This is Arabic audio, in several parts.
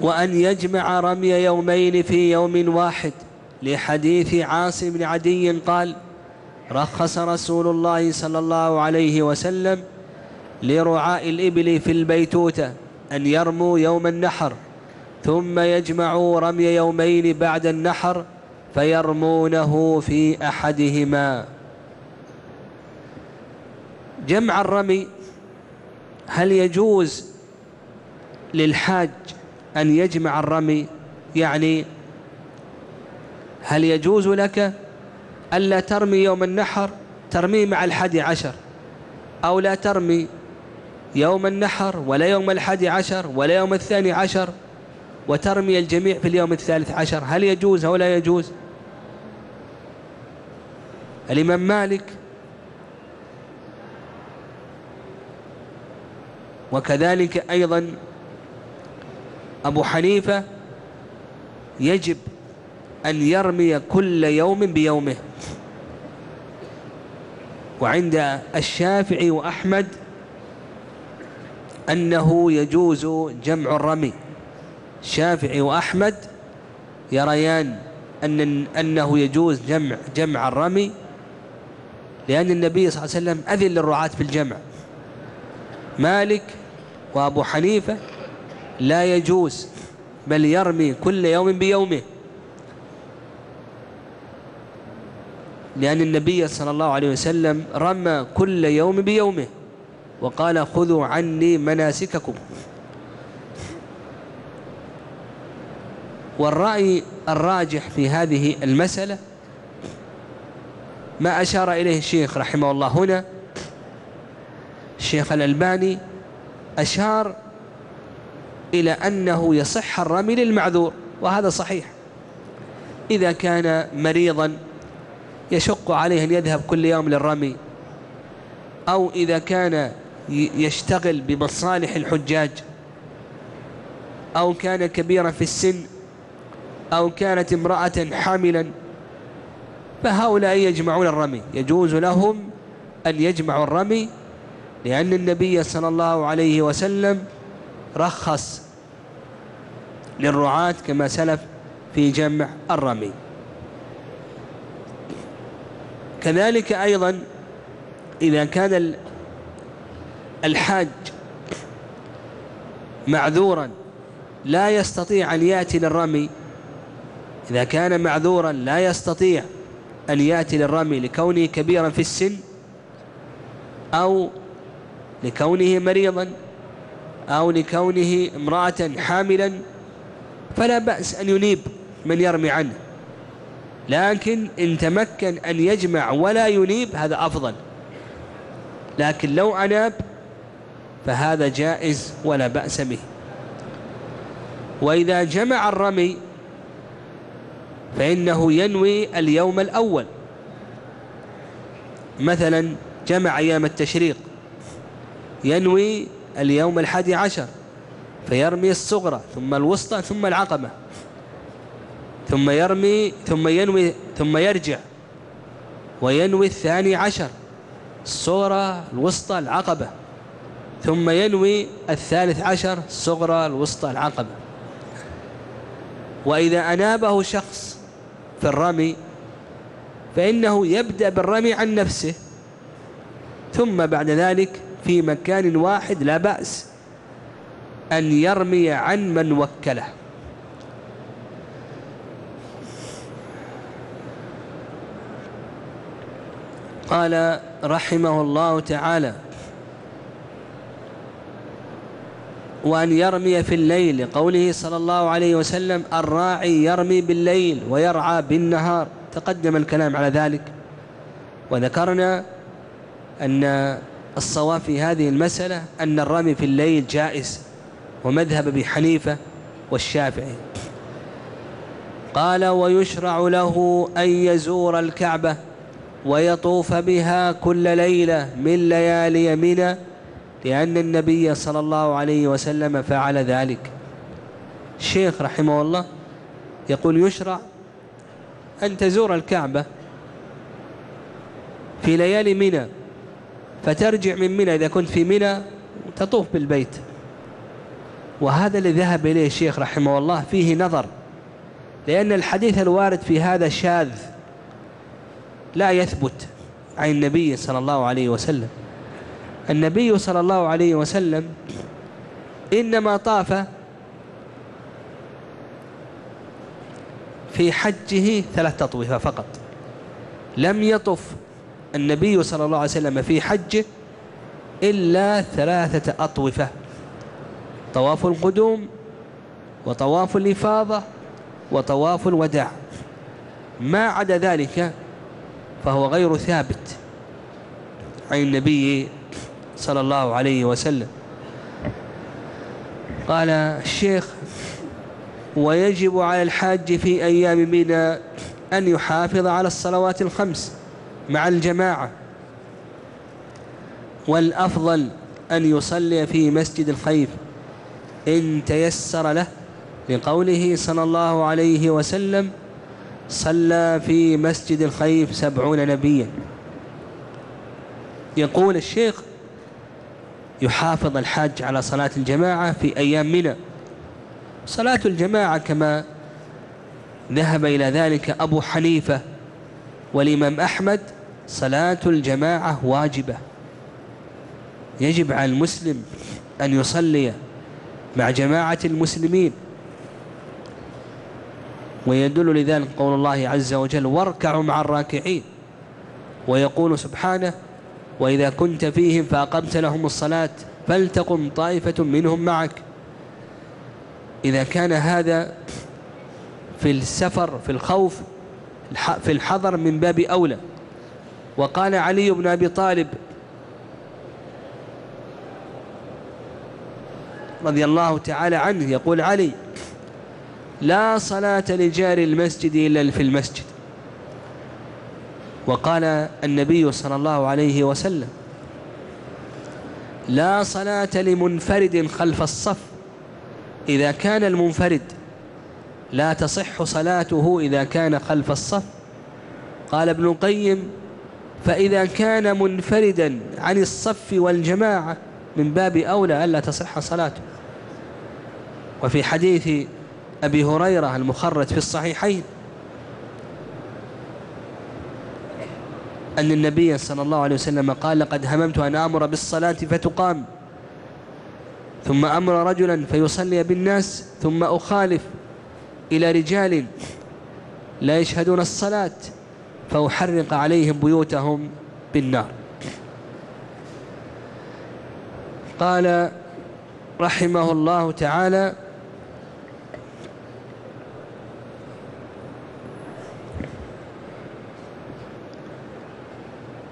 وأن يجمع رمي يومين في يوم واحد لحديث عاصم بن عدي قال رخص رسول الله صلى الله عليه وسلم لرعاء الإبل في البيتوتة أن يرموا يوم النحر ثم يجمعوا رمي يومين بعد النحر فيرمونه في أحدهما. جمع الرمي هل يجوز للحاج أن يجمع الرمي يعني هل يجوز لك ألا ترمي يوم النحر؟ ترمي مع الحادي عشر. أو لا ترمي يوم النحر ولا يوم الحادي عشر ولا يوم الثاني عشر وترمي الجميع في اليوم الثالث عشر. هل يجوز أو لا يجوز؟ الإمام مالك وكذلك أيضا أبو حنيفة يجب أن يرمي كل يوم بيومه. وعند الشافعي وأحمد أنه يجوز جمع الرمي. الشافعي وأحمد يريان أن أنه يجوز جمع جمع الرمي لأن النبي صلى الله عليه وسلم أذن للرعاة في الجمع. مالك وأبو حنيفة لا يجوز بل يرمي كل يوم بيومه. لأن النبي صلى الله عليه وسلم رمى كل يوم بيومه وقال خذوا عني مناسككم. والرأي الراجح في هذه المسألة ما أشار إليه الشيخ رحمه الله هنا. الشيخ الألباني أشار إلى أنه يصح الرمي للمعذور وهذا صحيح. إذا كان مريضا يشق عليه أن يذهب كل يوم للرمي أو إذا كان يشتغل بمصالح الحجاج أو كان كبيرا في السن أو كانت امرأة حاملا فهؤلاء يجمعون الرمي. يجوز لهم أن يجمعوا الرمي لأن النبي صلى الله عليه وسلم رخص للرعاة كما سلف في جمع الرمي. كذلك أيضا إذا كان الحاج معذورا لا يستطيع أن يأتي للرمي إذا كان معذورا لا يستطيع أن يأتي للرمي لكونه كبيرا في السن أو لكونه مريضا أو لكونه امرأة حاملا فلا بأس أن ينيب من يرمي عنه. لكن إن تمكن أن يجمع ولا ينيب هذا أفضل. لكن لو أناب فهذا جائز ولا بأس به. وإذا جمع الرمي فإنه ينوي اليوم الأول. مثلا جمع أيام التشريق ينوي اليوم الحادي عشر فيرمي الصغرى ثم الوسطى ثم العقبة ثم يرمي ثم ينوي ثم يرجع وينوي الثاني عشر الصغرى الوسطى العقبة ثم ينوي الثالث عشر الصغرى الوسطى العقبة. وإذا أنابه شخص في الرمي فإنه يبدأ بالرمي عن نفسه ثم بعد ذلك في مكان واحد لا بأس أن يرمي عن من وكله. قال رحمه الله تعالى وأن يرمي في الليل لقوله صلى الله عليه وسلم الراعي يرمي بالليل ويرعى بالنهار تقدم الكلام على ذلك. وذكرنا أن الصواب في هذه المسألة أن الرمي في الليل جائز ومذهب أبي حنيفة والشافعي. قال ويشرع له أن يزور الكعبة ويطوف بها كل ليلة من ليالي منى لأن النبي صلى الله عليه وسلم فعل ذلك. الشيخ رحمه الله يقول يشرع أن تزور الكعبة في ليالي منى فترجع من منى إذا كنت في منى تطوف بالبيت. وهذا الذي ذهب إليه الشيخ رحمه الله فيه نظر لأن الحديث الوارد في هذا شاذ لا يثبت عن النبي صلى الله عليه وسلم. النبي صلى الله عليه وسلم إنما طاف في حجه ثلاث تطويفة فقط. لم يطف النبي صلى الله عليه وسلم في حجه إلا ثلاثة أطوفة. طواف القدوم وطواف الإفاضة وطواف الوداع. ما عدا ذلك فهو غير ثابت عن النبي صلى الله عليه وسلم. قال الشيخ ويجب على الحاج في أيام منى أن يحافظ على الصلوات الخمس مع الجماعة. والأفضل أن يصلي في مسجد الخيف إن تيسر له لقوله صلى الله عليه وسلم صلى في مسجد الخيف سبعون نبيا. يقول الشيخ يحافظ الحاج على صلاة الجماعة في أيام منى. صلاة الجماعة كما ذهب إلى ذلك أبو حنيفة والإمام أحمد صلاة الجماعة واجبة. يجب على المسلم أن يصلي مع جماعة المسلمين. ويدل لذلك قول الله عز وجل واركعوا مع الراكعين ويقول سبحانه وإذا كنت فيهم فأقمت لهم الصلاة فلتقم طائفة منهم معك إذا كان هذا في السفر في الخوف في الحضر من باب أولى. وقال علي بن أبي طالب رضي الله تعالى عنه يقول علي لا صلاة لجار المسجد إلا في المسجد. وقال النبي صلى الله عليه وسلم لا صلاة لمنفرد خلف الصف إذا كان المنفرد لا تصح صلاته إذا كان خلف الصف. قال ابن القيم فإذا كان منفردا عن الصف والجماعة من باب أولى ألا تصح صلاته. وفي حديث أبي هريرة المخرج في الصحيحين أن النبي صلى الله عليه وسلم قال لقد هممت أن آمر بالصلاة فتقام ثم أمر رجلا فيصلي بالناس ثم أخالف إلى رجال لا يشهدون الصلاة فأحرق عليهم بيوتهم بالنار. قال رحمه الله تعالى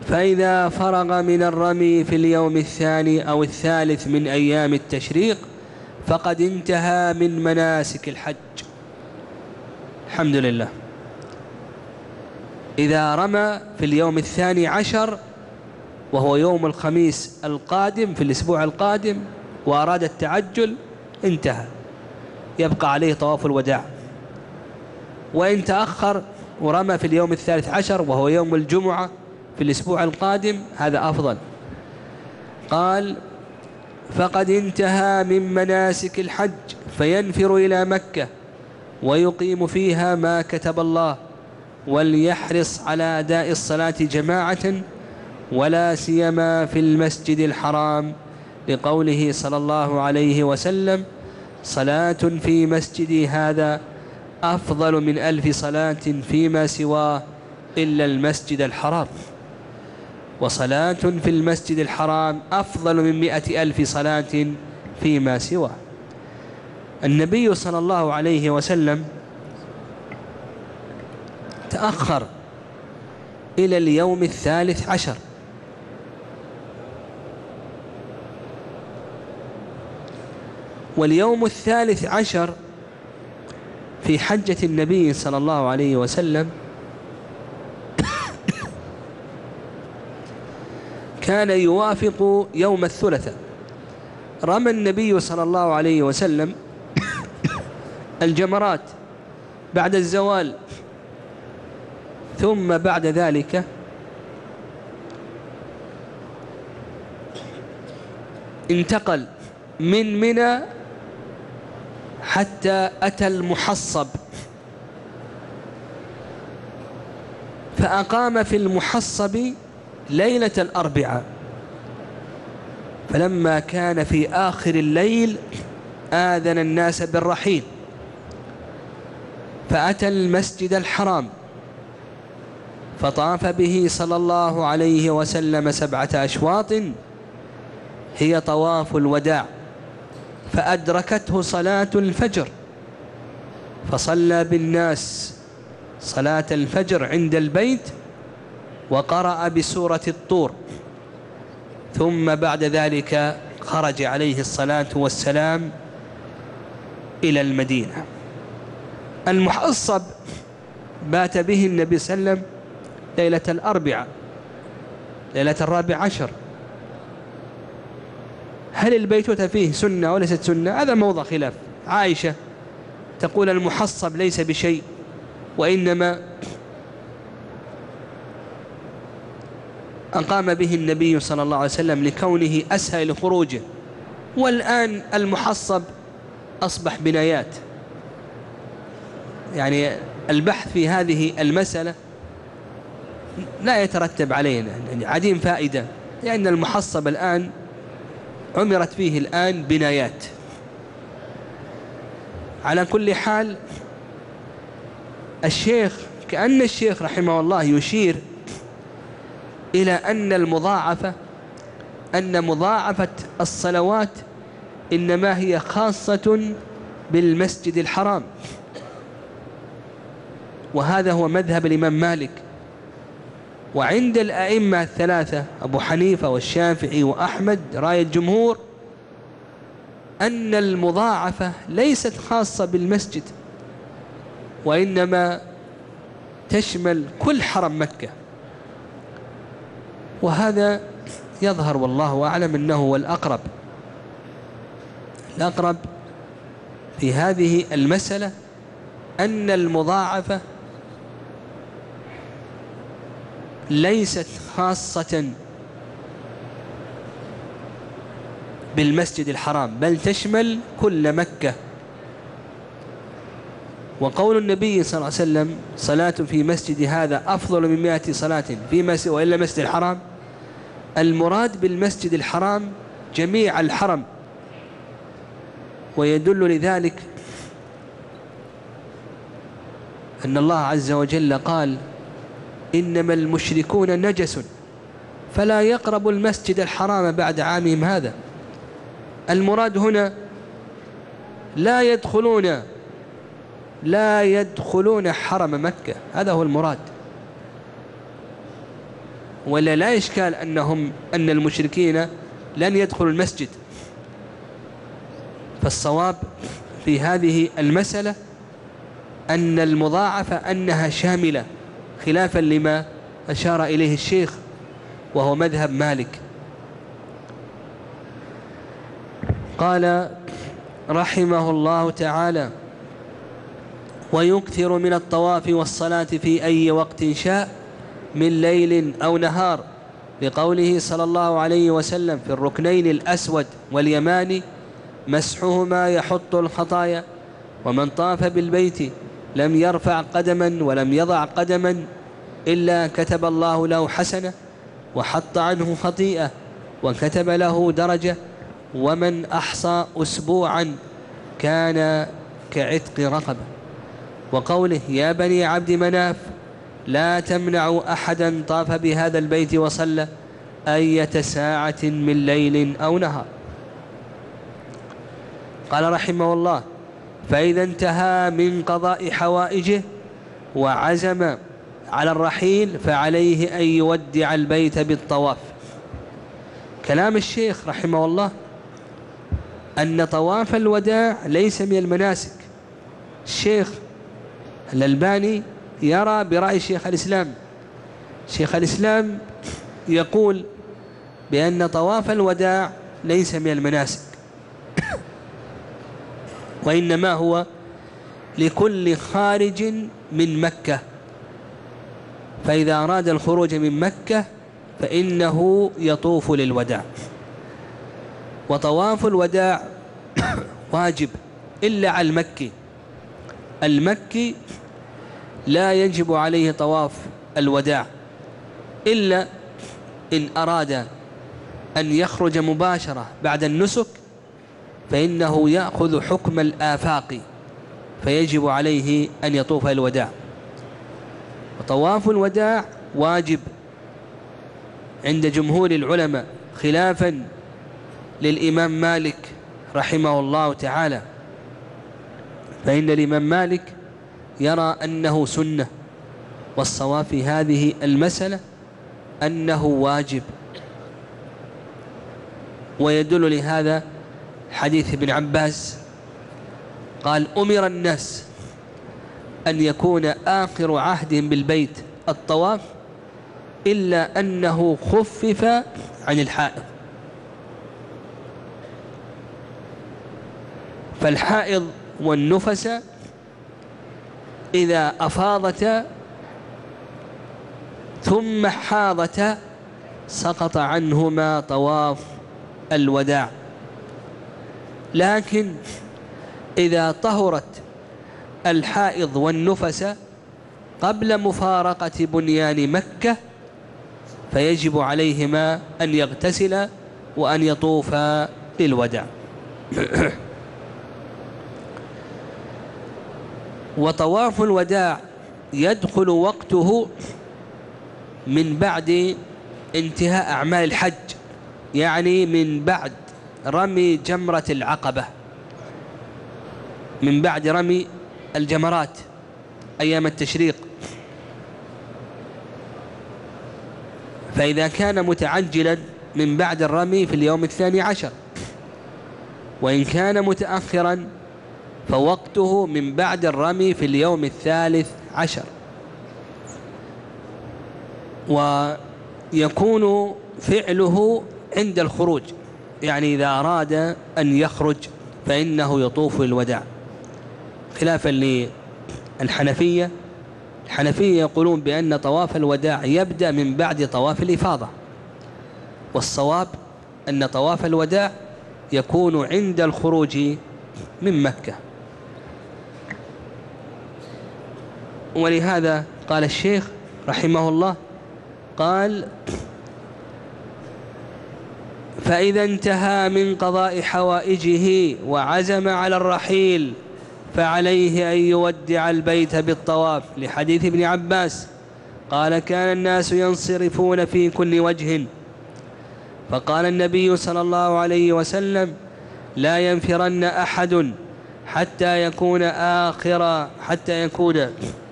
فإذا فرغ من الرمي في اليوم الثاني أو الثالث من أيام التشريق فقد انتهى من مناسك الحج. الحمد لله. إذا رمى في اليوم الثاني عشر وهو يوم الخميس القادم في الأسبوع القادم وأراد التعجل انتهى. يبقى عليه طواف الوداع. وإن تأخر ورمى في اليوم الثالث عشر وهو يوم الجمعة في الأسبوع القادم هذا أفضل. قال فقد انتهى من مناسك الحج فينفر إلى مكة ويقيم فيها ما كتب الله. وليحرص على أداء الصلاة جماعة ولا سيما في المسجد الحرام لقوله صلى الله عليه وسلم صلاة في مسجدي هذا أفضل من ألف صلاة فيما سواه إلا المسجد الحرام. وصلاة في المسجد الحرام أفضل من مئة ألف صلاة فيما سواه. النبي صلى الله عليه وسلم تأخر إلى اليوم الثالث عشر. واليوم الثالث عشر في حجة النبي صلى الله عليه وسلم كان يوافق يوم الثلاثاء. رمى النبي صلى الله عليه وسلم الجمرات بعد الزوال ثم بعد ذلك انتقل من منى حتى أتى المحصب. فأقام في المحصب ليلة الأربعاء. فلما كان في آخر الليل آذن الناس بالرحيل. فأتى المسجد الحرام. فطاف به صلى الله عليه وسلم سبعة أشواط هي طواف الوداع فأدركته صلاة الفجر فصلى بالناس صلاة الفجر عند البيت وقرأ بسورة الطور ثم بعد ذلك خرج عليه الصلاة والسلام إلى المدينة. المحصب بات به النبي صلى الله عليه وسلم ليلة الأربعاء ليلة الرابع عشر. هل البيتوتة فيه سنة وليست سنة؟ هذا موضع خلاف. عائشة تقول المحصب ليس بشيء وإنما أقام به النبي صلى الله عليه وسلم لكونه أسهل لخروجه والآن المحصب أصبح بنايات. يعني البحث في هذه المسألة لا يترتب علينا يعني عديم فائدة لأن المحصب الآن عمرت فيه الآن بنايات. على كل حال الشيخ كأن الشيخ رحمه الله يشير إلى أن المضاعفة أن مضاعفة الصلوات إنما هي خاصة بالمسجد الحرام. وهذا هو مذهب الإمام مالك. وعند الأئمة الثلاثة أبو حنيفة والشافعي وأحمد راية الجمهور أن المضاعفة ليست خاصة بالمسجد وإنما تشمل كل حرم مكة. وهذا يظهر والله أعلم أنه هو الأقرب الأقرب في هذه المسألة أن المضاعفة ليست خاصة بالمسجد الحرام بل تشمل كل مكة. وقول النبي صلى الله عليه وسلم صلاة في مسجد هذا أفضل من مائة صلاة في مسجد وإلا مسجد الحرام. المراد بالمسجد الحرام جميع الحرم. ويدل لذلك أن الله عز وجل قال إنما المشركون نجس فلا يقربوا المسجد الحرام بعد عامهم هذا. المراد هنا لا يدخلون لا يدخلون حرم مكة هذا هو المراد. ولا لا إشكال أنهم أن المشركين لن يدخلوا المسجد. فالصواب في هذه المسألة أن المضاعفة أنها شاملة. خلافا لما أشار إليه الشيخ وهو مذهب مالك. قال رحمه الله تعالى ويكثر من الطواف والصلاة في أي وقت شاء من ليل أو نهار لقوله صلى الله عليه وسلم في الركنين الأسود واليماني مسحهما يحط الخطايا ومن طاف بالبيت لم يرفع قدما ولم يضع قدما إلا كتب الله له حسنة وحط عنه خطيئة وكتب له درجة ومن أحصى أسبوعا كان كعتق رقبة. وقوله يا بني عبد مناف لا تمنعوا أحدا طاف بهذا البيت وصلى أية ساعة من ليل أو نهار. قال رحمه الله فإذا انتهى من قضاء حوائجه وعزم على الرحيل فعليه أن يودع البيت بالطواف. كلام الشيخ رحمه الله أن طواف الوداع ليس من المناسك. الشيخ الألباني يرى برأي شيخ الإسلام. شيخ الإسلام يقول بأن طواف الوداع ليس من المناسك. وإنما هو لكل خارج من مكة. فإذا أراد الخروج من مكة فإنه يطوف للوداع. وطواف الوداع واجب إلا على المكي. المكي لا يجب عليه طواف الوداع إلا إن أراد أن يخرج مباشرة بعد النسك فإنه يأخذ حكم الآفاق فيجب عليه أن يطوف الوداع. وطواف الوداع واجب عند جمهور العلماء خلافا للإمام مالك رحمه الله تعالى. فإن الإمام مالك يرى أنه سنة والصواب في هذه المسألة أنه واجب. ويدل لهذا حديث ابن عباس قال أمر الناس أن يكون آخر عهدهم بالبيت الطواف إلا أنه خفف عن الحائض. فالحائض والنفس إذا أفاضتا ثم حاضتا سقط عنهما طواف الوداع. لكن إذا طهرت الحائض والنفس قبل مفارقة بنيان مكة فيجب عليهما أن يغتسلا وأن يطوفا للوداع. وطواف الوداع يدخل وقته من بعد انتهاء أعمال الحج يعني من بعد رمي جمرة العقبة. من بعد رمي الجمرات أيام التشريق. فإذا كان متعجلا من بعد الرمي في اليوم الثاني عشر. وإن كان متأخرا فوقته من بعد الرمي في اليوم الثالث عشر. ويكون فعله عند الخروج. يعني إذا أراد أن يخرج فإنه يطوف الوداع خلافا للحنفية الحنفية يقولون بأن طواف الوداع يبدأ من بعد طواف الإفاضة والصواب أن طواف الوداع يكون عند الخروج من مكة. ولهذا قال الشيخ رحمه الله قال فإذا انتهى من قضاء حوائجه وعزم على الرحيل فعليه أن يودع البيت بالطواف. لحديث ابن عباس قال كان الناس ينصرفون في كل وجه. فقال النبي صلى الله عليه وسلم لا ينفرن أحد حتى يكون آخر حتى يكون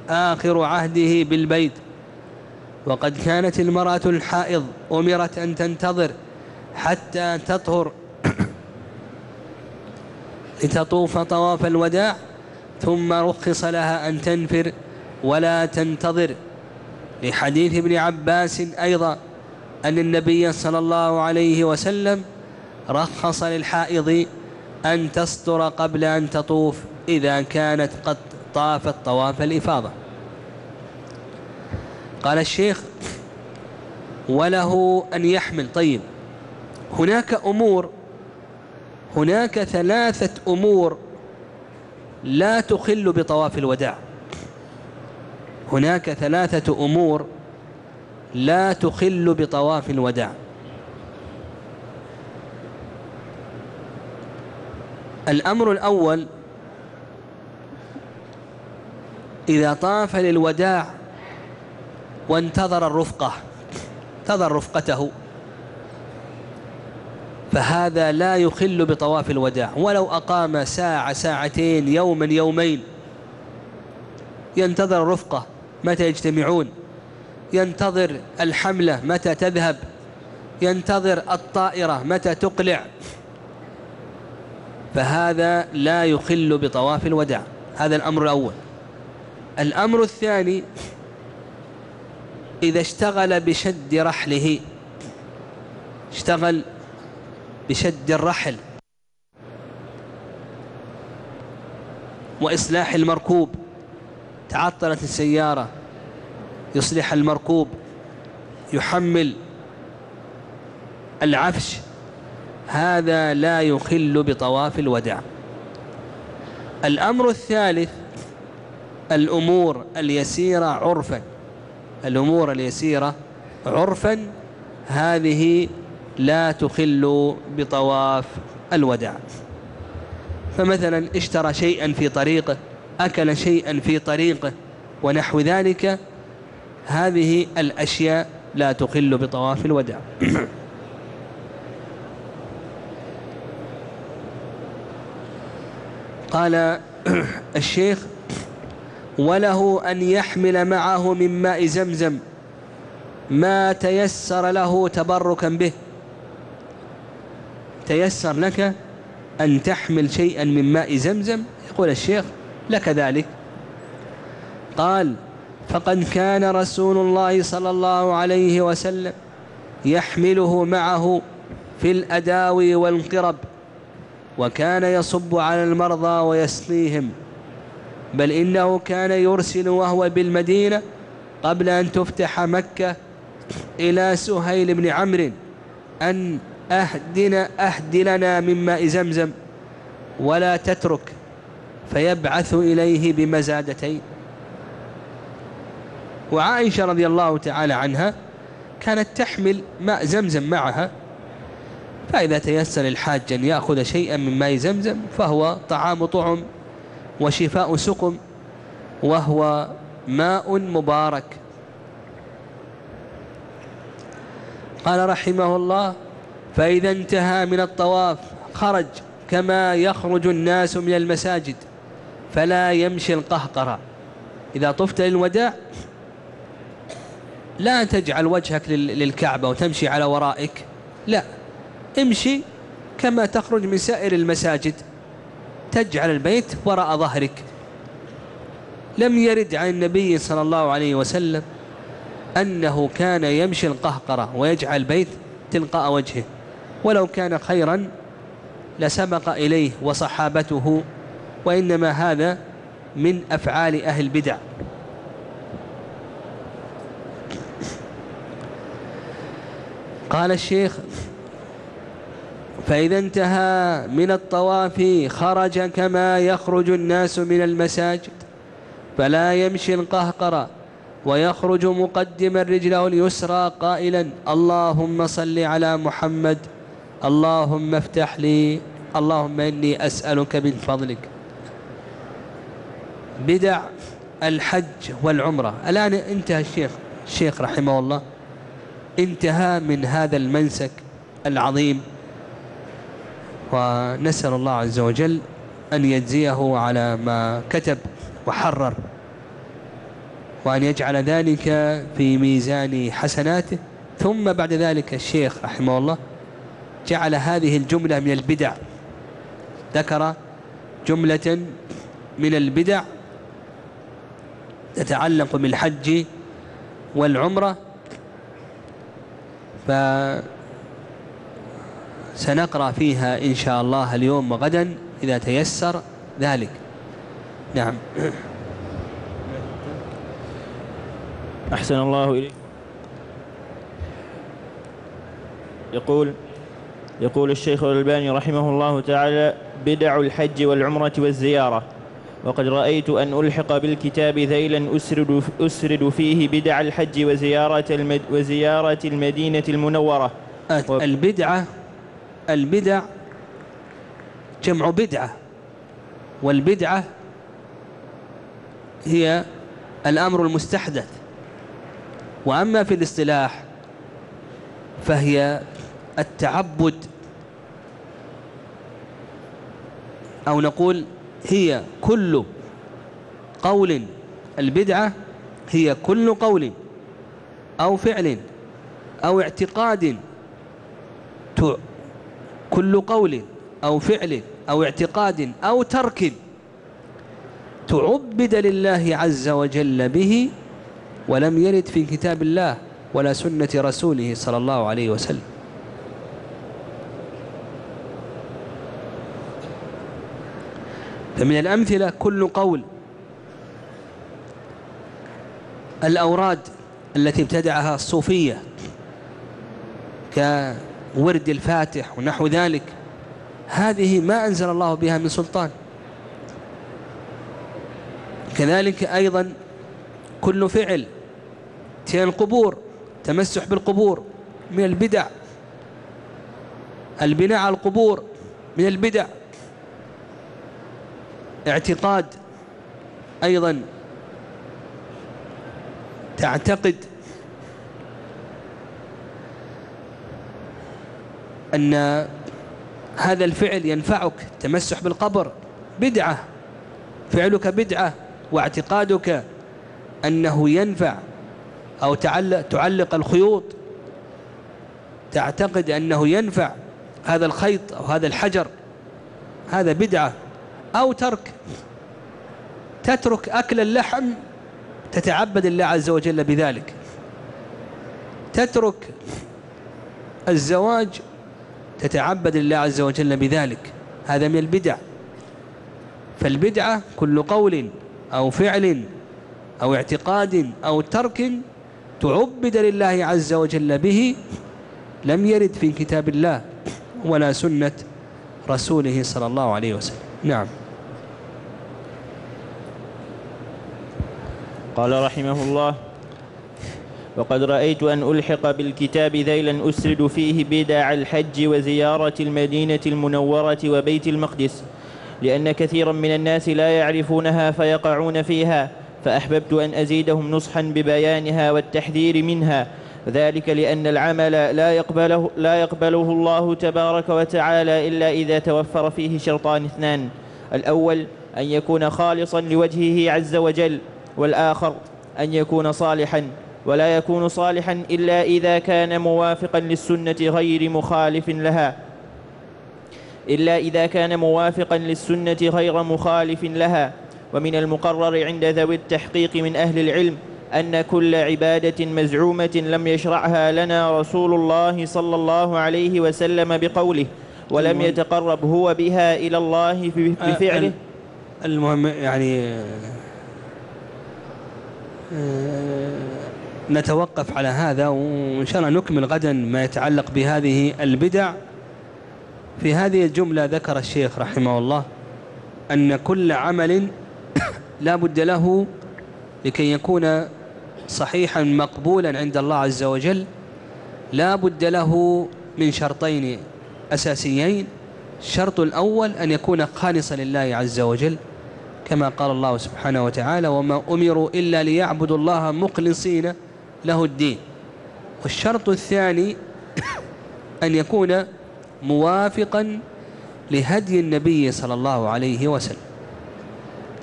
آخر عهده بالبيت. وقد كانت المرأة الحائض أمرت أن تنتظر حتى تطهر لتطوف طواف الوداع ثم رخص لها أن تنفر ولا تنتظر. لحديث ابن عباس أيضا أن النبي صلى الله عليه وسلم رخص للحائض أن تستر قبل أن تطوف إذا كانت قد طافت طواف الإفاضة. قال الشيخ وله أن يحمل. طيب هناك أمور هناك ثلاثة أمور لا تخل بطواف الوداع. هناك ثلاثة أمور لا تخل بطواف الوداع. الأمر الأول إذا طاف للوداع وانتظر الرفقة انتظر رفقته. فهذا لا يخل بطواف الوداع. ولو أقام ساعة ساعتين يوما يومين ينتظر الرفقة متى يجتمعون ينتظر الحملة متى تذهب ينتظر الطائرة متى تقلع. فهذا لا يخل بطواف الوداع. هذا الأمر الأول. الأمر الثاني إذا اشتغل بشد رحله اشتغل بشد الرحل وإصلاح المركوب. تعطلت السيارة. يصلح المركوب. يحمل العفش. هذا لا يخل بطواف الوداع. الأمر الثالث الأمور اليسيرة عرفا. الأمور اليسيرة عرفا. هذه لا تخل بطواف الوداع. فمثلا اشترى شيئا في طريقه أكل شيئا في طريقه ونحو ذلك هذه الأشياء لا تخل بطواف الوداع. قال الشيخ وله أن يحمل معه من ماء زمزم ما تيسر له تبركا به. تيسر لك أن تحمل شيئا من ماء زمزم؟ يقول الشيخ لك ذلك. قال فقد كان رسول الله صلى الله عليه وسلم يحمله معه في الأداوي والقرب وكان يصب على المرضى ويسقيهم. بل إنه كان يرسل وهو بالمدينة قبل أن تفتح مكة إلى سهيل بن عمرو أن أهدنا أهد لنا من ماء زمزم ولا تترك فيبعث إليه بمزادتين. وعائشة رضي الله تعالى عنها كانت تحمل ماء زمزم معها فإذا تيسر الحاج أن يأخذ شيئا من ماء زمزم فهو طعام طعم وشفاء سقم وهو ماء مبارك. قال رحمه الله فإذا انتهى من الطواف خرج كما يخرج الناس من المساجد فلا يمشي القهقرة. إذا طفت للوداع لا تجعل وجهك للكعبة وتمشي على ورائك. لا امشي كما تخرج من سائر المساجد. تجعل البيت وراء ظهرك. لم يرد عن النبي صلى الله عليه وسلم أنه كان يمشي القهقرة ويجعل البيت تلقاء وجهه. ولو كان خيرا لسبق إليه وصحابته وإنما هذا من أفعال أهل البدع قال الشيخ فإذا انتهى من الطواف خرج كما يخرج الناس من المساجد فلا يمشي القهقر ويخرج مقدما رجله اليسرى قائلا اللهم صل على محمد اللهم افتح لي اللهم إني أسألك من فضلك. بدع الحج والعمرة. الآن انتهى الشيخ الشيخ رحمه الله. انتهى من هذا المنسك العظيم. ونسأل الله عز وجل أن يجزيه على ما كتب وحرر. وأن يجعل ذلك في ميزان حسناته. ثم بعد ذلك الشيخ رحمه الله جعل هذه الجملة من البدع. ذكر جملة من البدع تتعلق بالحج والعمرة. فسنقرأ فيها إن شاء الله اليوم وغدا إذا تيسر ذلك. نعم. أحسن الله إليك. يقول يقول الشيخ الألباني رحمه الله تعالى بدع الحج والعمرة والزيارة. وقد رأيت أن ألحق بالكتاب ذيلا أسرد, أسرد فيه بدع الحج وزيارة, المد وزيارة المدينة المنورة. البدعة البدع جمع بدعة. والبدعة هي الأمر المستحدث. وأما في الاصطلاح فهي التعبد أو نقول هي كل قول البدعة هي كل قول أو فعل أو اعتقاد كل قول أو فعل أو اعتقاد أو ترك تعبد لله عز وجل به ولم يرد في كتاب الله ولا سنة رسوله صلى الله عليه وسلم. فمن الأمثلة كل قول الأوراد التي ابتدعها الصوفية كورد الفاتح ونحو ذلك هذه ما أنزل الله بها من سلطان. كذلك أيضا كل فعل تين القبور تمسح بالقبور من البدع البناء على القبور من البدع. اعتقاد أيضا تعتقد أن هذا الفعل ينفعك تمسح بالقبر بدعة فعلك بدعة واعتقادك أنه ينفع أو تعلق, تعلق الخيوط تعتقد أنه ينفع هذا الخيط أو هذا الحجر هذا بدعة. أو ترك. تترك أكل اللحم تتعبد الله عز وجل بذلك. تترك الزواج تتعبد الله عز وجل بذلك. هذا من البدع. فالبدعة كل قول أو فعل أو اعتقاد أو ترك تعبد لله عز وجل به لم يرد في كتاب الله ولا سنة رسوله صلى الله عليه وسلم. نعم. قال رحمه الله وقد رأيت أن ألحق بالكتاب ذيلا أسرد فيه بدع الحج وزيارة المدينة المنورة وبيت المقدس لأن كثيرا من الناس لا يعرفونها فيقعون فيها فأحببت أن أزيدهم نصحا ببيانها والتحذير منها ذلك لأن العمل لا يقبله, لا يقبله الله تبارك وتعالى إلا إذا توفر فيه شرطان اثنان الأول أن يكون خالصا لوجهه عز وجل والآخر أن يكون صالحا ولا يكون صالحا إلا إذا كان موافقا للسنة غير مخالف لها. إلا إذا كان موافقا للسنة غير مخالف لها. ومن المقرر عند ذوي التحقيق من أهل العلم أن كل عبادة مزعومة لم يشرعها لنا رسول الله صلى الله عليه وسلم بقوله ولم يتقرب هو بها إلى الله بفعله. المهم يعني نتوقف على هذا وإن شاء الله نكمل غدا ما يتعلق بهذه البدع. في هذه الجملة ذكر الشيخ رحمه الله أن كل عمل لا بد له لكي يكون صحيحا مقبولا عند الله عز وجل. لا بد له من شرطين أساسيين. الشرط الأول أن يكون خالصا لله عز وجل. كما قال الله سبحانه وتعالى وما أمروا إلا ليعبدوا الله مخلصين له الدين. والشرط الثاني أن يكون موافقا لهدي النبي صلى الله عليه وسلم.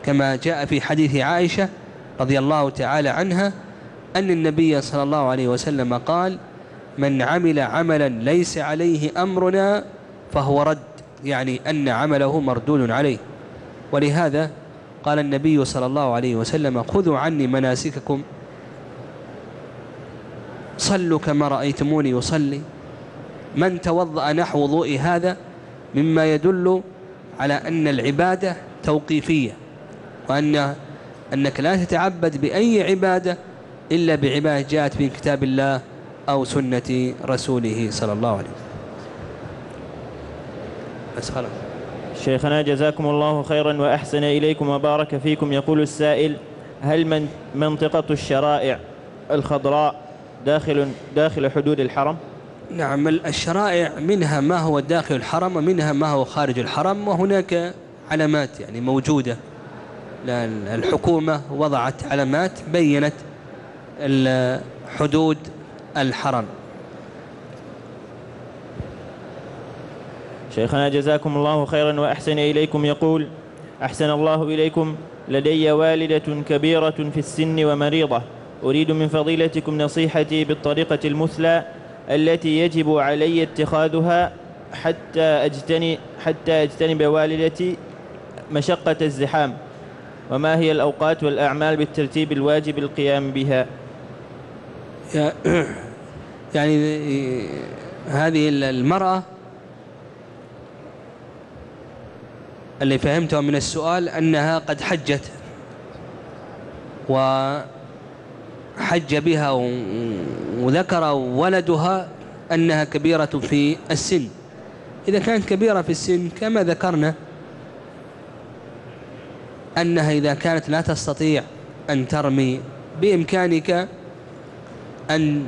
كما جاء في حديث عائشة رضي الله تعالى عنها أن النبي صلى الله عليه وسلم قال من عمل عملا ليس عليه أمرنا فهو رد. يعني أن عمله مردود عليه. ولهذا قال النبي صلى الله عليه وسلم خذوا عني مناسككم. صلوا كما رأيتموني يصلي من توضأ نحو وضوء هذا مما يدل على أن العبادة توقيفية وأن أنك لا تتعبد بأي عبادة إلا بعبادة جاءت في كتاب الله أو سنة رسوله صلى الله عليه وسلم. بس خلاص شيخنا جزاكم الله خيرا وأحسن إليكم وبارك فيكم. يقول السائل هل من منطقة الشرائع الخضراء داخل داخل حدود الحرم؟ نعم الشرائع منها ما هو داخل الحرم ومنها ما هو خارج الحرم وهناك علامات يعني موجودة. الحكومة وضعت علامات بينت حدود الحرم. شيخنا جزاكم الله خيرا وأحسن إليكم. يقول أحسن الله إليكم. لدي والدة كبيرة في السن ومريضة. أريد من فضيلتكم نصيحتي بالطريقة المثلى التي يجب علي اتخاذها حتى أجتنب, حتى أجتنب والدتي مشقة الزحام. وما هي الأوقات والأعمال بالترتيب الواجب القيام بها؟ يعني هذه المرأة اللي فهمته من السؤال أنها قد حجت وحج بها وذكر ولدها أنها كبيرة في السن. إذا كانت كبيرة في السن كما ذكرنا أنها إذا كانت لا تستطيع أن ترمي بإمكانك أن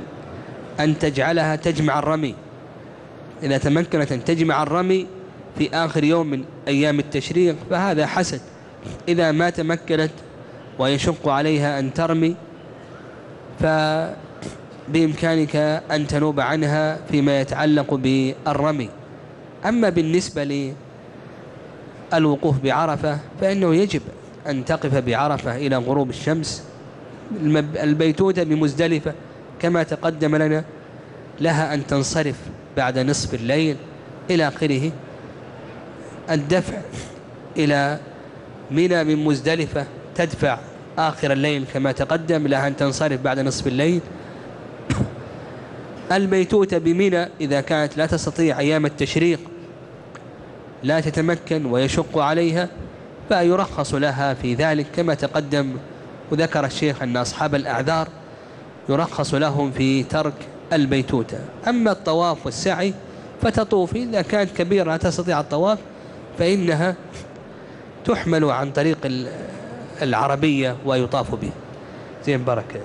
أن تجعلها تجمع الرمي. إذا تمكنت أن تجمع الرمي في آخر يوم من أيام التشريق فهذا حسن إذا ما تمكنت ويشق عليها أن ترمي فبإمكانك أن تنوب عنها فيما يتعلق بالرمي. أما بالنسبة للوقوف بعرفة فإنه يجب أن تقف بعرفة إلى غروب الشمس. البيتوتة بمزدلفة كما تقدم لنا لها أن تنصرف بعد نصف الليل إلى آخره. الدفع إلى منى من مزدلفة تدفع آخر الليل كما تقدم لها أن تنصرف بعد نصف الليل. البيتوتة بمنى إذا كانت لا تستطيع أيام التشريق لا تتمكن ويشق عليها فيرخص لها في ذلك كما تقدم. وذكر الشيخ أن أصحاب الأعذار يرخص لهم في ترك البيتوتة أما الطواف والسعي فتطوف إذا كانت كبيرة لا تستطيع الطواف فإنها تحمل عن طريق العربية ويطاف به. زين بركة